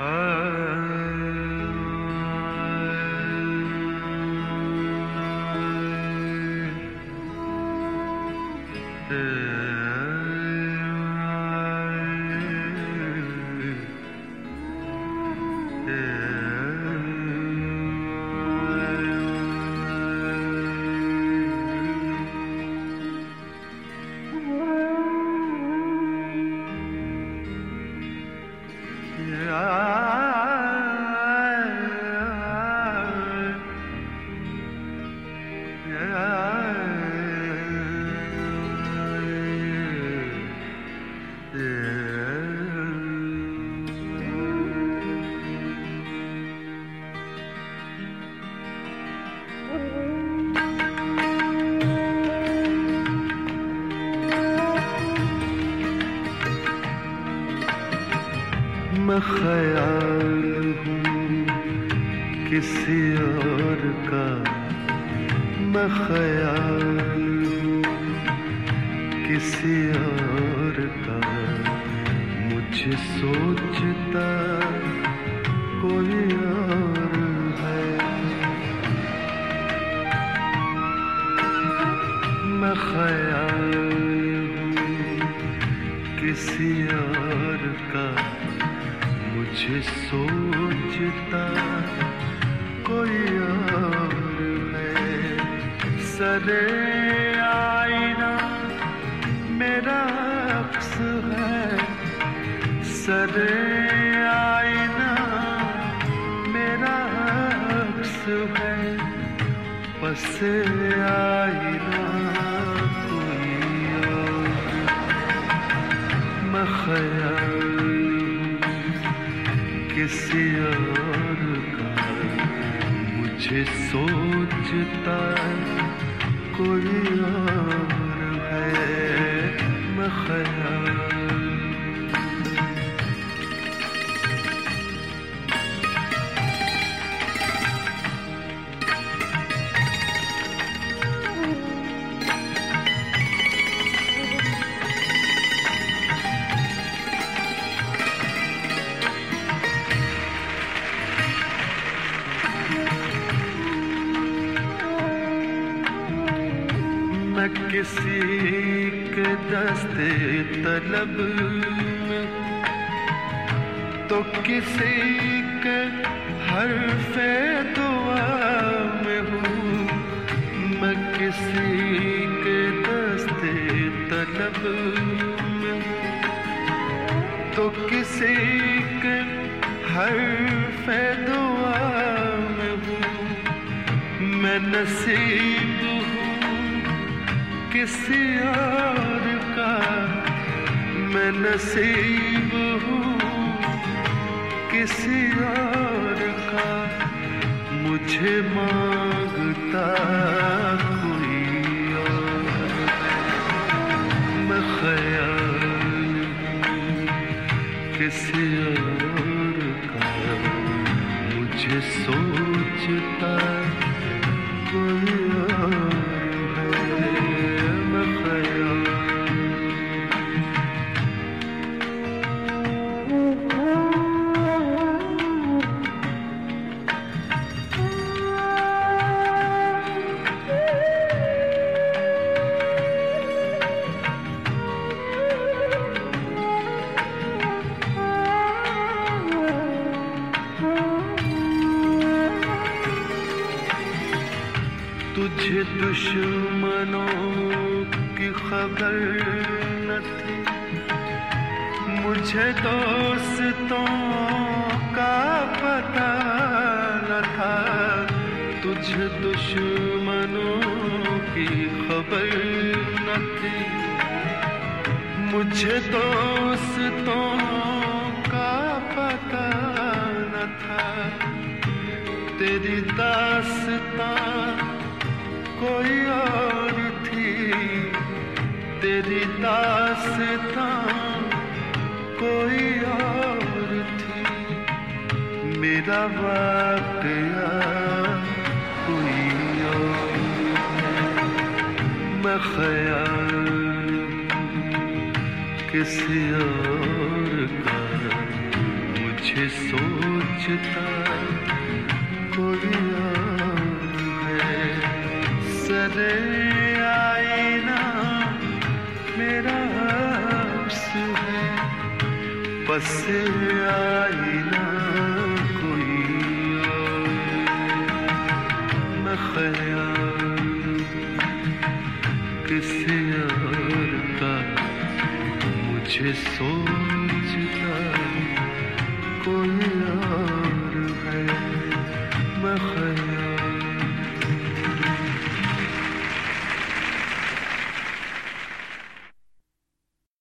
哎。मैं ख्याल हूँ किसी और का। मैं ख्याल हूँ किसी और का। मुझे सोचता कोई और है। मैं ख्याल हूँ किसी और का। मुझे सोचता कोई और है सरे आईना मेरा अक्स है। सरे आईना मेरा अक्स है। बस आईना कोई और मैं किसी और का मुझे सोचता कोई और है मैं मैं किसी के दस्ते तलब में। तो किसी के हरफे दुआ में हूँ। मैं किसी के दस्ते तलब में। तो किसी के हरफे दुआ में हूँ। मैं नसीब किसी और का मैं नसीब हूँ। किसी और का मुझे माँगता कोई मैं ख्याल किसी और का मुझे सोचता तुझे दुश्मनों की खबर न थी। मुझे दोस्तों का पता न था। तुझे दुश्मनों की खबर न थी। मुझे दोस्तों का पता न था। तेरी दास्तां कोई और थी, तेरी दास्तां कोई और थी। मेरा वाकया कोई और मैं ख्याल किसी और का मुझे सोचता बस कोई। ख्याल किसी और का मुझे सोचता कोई और है। मैं